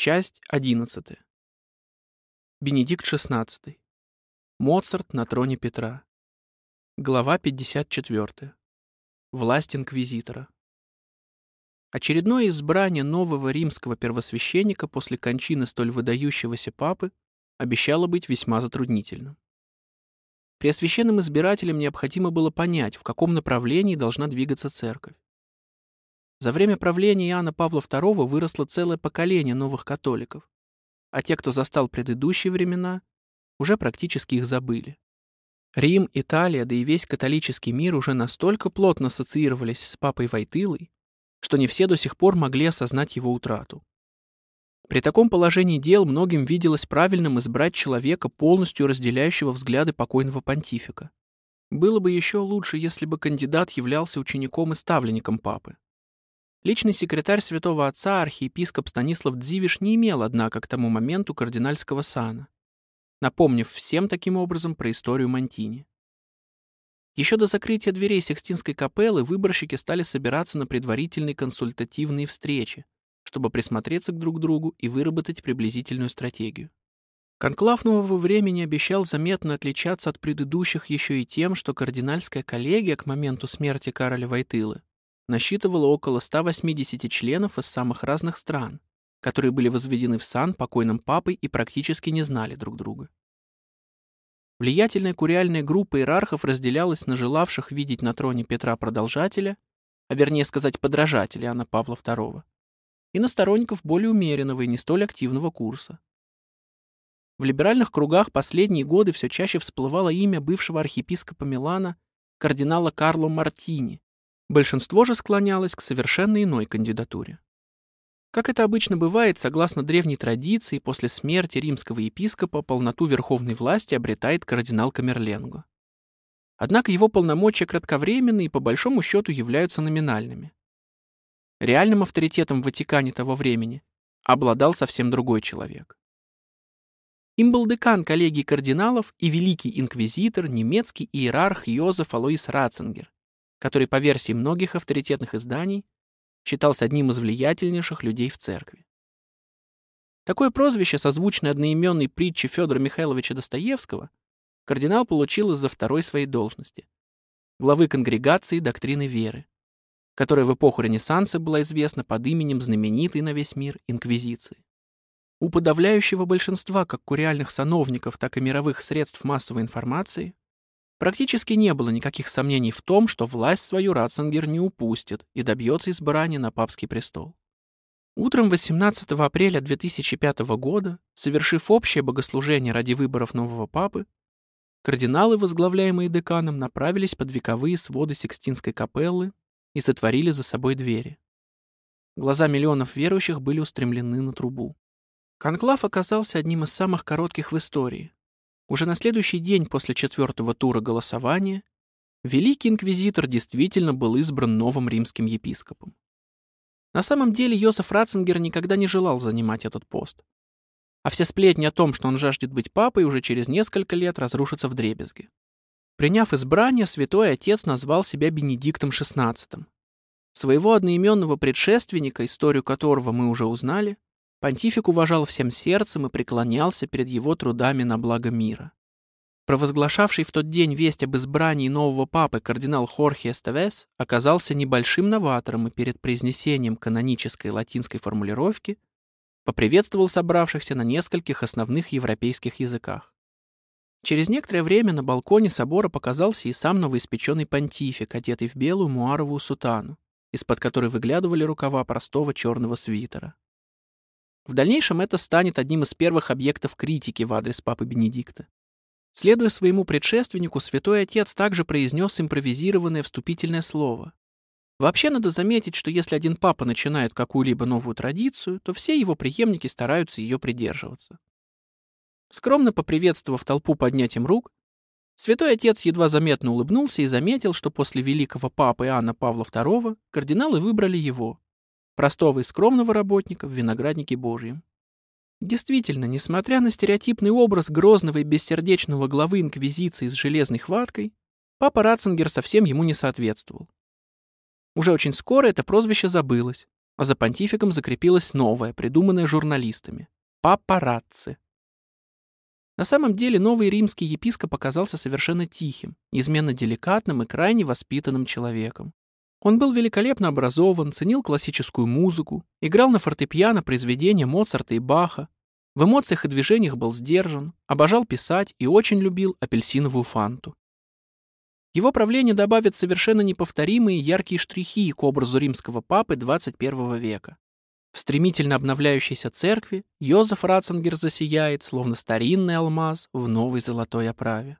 Часть 11. Бенедикт XVI. Моцарт на троне Петра. Глава 54. Власть инквизитора. Очередное избрание нового римского первосвященника после кончины столь выдающегося папы обещало быть весьма затруднительным. Преосвященным избирателям необходимо было понять, в каком направлении должна двигаться церковь. За время правления Иоанна Павла II выросло целое поколение новых католиков, а те, кто застал предыдущие времена, уже практически их забыли. Рим, Италия, да и весь католический мир уже настолько плотно ассоциировались с папой Войтылой, что не все до сих пор могли осознать его утрату. При таком положении дел многим виделось правильным избрать человека, полностью разделяющего взгляды покойного понтифика. Было бы еще лучше, если бы кандидат являлся учеником и ставленником папы. Личный секретарь святого отца, архиепископ Станислав Дзивиш, не имел, однако, к тому моменту кардинальского сана, напомнив всем таким образом про историю Монтини. Еще до закрытия дверей Сикстинской капеллы выборщики стали собираться на предварительные консультативные встречи, чтобы присмотреться к друг другу и выработать приблизительную стратегию. Конклав нового времени обещал заметно отличаться от предыдущих еще и тем, что кардинальская коллегия к моменту смерти Кароля Войтылы насчитывала около 180 членов из самых разных стран, которые были возведены в сан покойным папой и практически не знали друг друга. Влиятельная куриальная группа иерархов разделялась на желавших видеть на троне Петра продолжателя, а вернее сказать подражателя Иоанна Павла II, и на сторонников более умеренного и не столь активного курса. В либеральных кругах последние годы все чаще всплывало имя бывшего архиепископа Милана кардинала Карло Мартини, Большинство же склонялось к совершенно иной кандидатуре. Как это обычно бывает, согласно древней традиции, после смерти римского епископа полноту верховной власти обретает кардинал Камерленго. Однако его полномочия кратковременны и по большому счету являются номинальными. Реальным авторитетом в Ватикане того времени обладал совсем другой человек. Им был декан коллегии кардиналов и великий инквизитор, немецкий иерарх Йозеф Алоис Ратцингер, который, по версии многих авторитетных изданий, считался одним из влиятельнейших людей в церкви. Такое прозвище, созвучное одноименной притче Федора Михайловича Достоевского, кардинал получил из-за второй своей должности — главы конгрегации доктрины веры, которая в эпоху Ренессанса была известна под именем знаменитой на весь мир Инквизиции. У подавляющего большинства как куриальных сановников, так и мировых средств массовой информации Практически не было никаких сомнений в том, что власть свою Ратцингер не упустит и добьется избрания на папский престол. Утром 18 апреля 2005 года, совершив общее богослужение ради выборов нового папы, кардиналы, возглавляемые деканом, направились под вековые своды Сикстинской капеллы и сотворили за собой двери. Глаза миллионов верующих были устремлены на трубу. Конклав оказался одним из самых коротких в истории, уже на следующий день после четвертого тура голосования Великий Инквизитор действительно был избран новым римским епископом. На самом деле Йосеф Ратцингер никогда не желал занимать этот пост. А все сплетни о том, что он жаждет быть папой, уже через несколько лет разрушатся в дребезги. Приняв избрание, святой отец назвал себя Бенедиктом XVI. Своего одноименного предшественника, историю которого мы уже узнали, Понтифик уважал всем сердцем и преклонялся перед его трудами на благо мира. Провозглашавший в тот день весть об избрании нового папы кардинал Хорхе Эстевес оказался небольшим новатором и перед произнесением канонической латинской формулировки поприветствовал собравшихся на нескольких основных европейских языках. Через некоторое время на балконе собора показался и сам новоиспеченный понтифик, одетый в белую муаровую сутану, из-под которой выглядывали рукава простого черного свитера. В дальнейшем это станет одним из первых объектов критики в адрес Папы Бенедикта. Следуя своему предшественнику, Святой Отец также произнес импровизированное вступительное слово. Вообще надо заметить, что если один папа начинает какую-либо новую традицию, то все его преемники стараются ее придерживаться. Скромно поприветствовав толпу поднятием рук, Святой Отец едва заметно улыбнулся и заметил, что после великого папы Иоанна Павла II кардиналы выбрали его, простого и скромного работника в винограднике Божьем. Действительно, несмотря на стереотипный образ грозного и бессердечного главы Инквизиции с железной хваткой, папа Ратцингер совсем ему не соответствовал. Уже очень скоро это прозвище забылось, а за понтификом закрепилось новое, придуманное журналистами — папарацци. На самом деле новый римский епископ оказался совершенно тихим, неизменно деликатным и крайне воспитанным человеком. Он был великолепно образован, ценил классическую музыку, играл на фортепиано произведения Моцарта и Баха, в эмоциях и движениях был сдержан, обожал писать и очень любил апельсиновую фанту. Его правление добавит совершенно неповторимые яркие штрихи к образу римского папы 21 века. В стремительно обновляющейся церкви Йозеф Ратцингер засияет, словно старинный алмаз в новой золотой оправе.